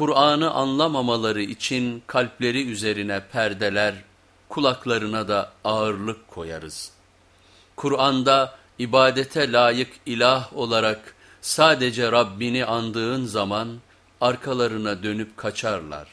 Kur'an'ı anlamamaları için kalpleri üzerine perdeler, kulaklarına da ağırlık koyarız. Kur'an'da ibadete layık ilah olarak sadece Rabbini andığın zaman arkalarına dönüp kaçarlar.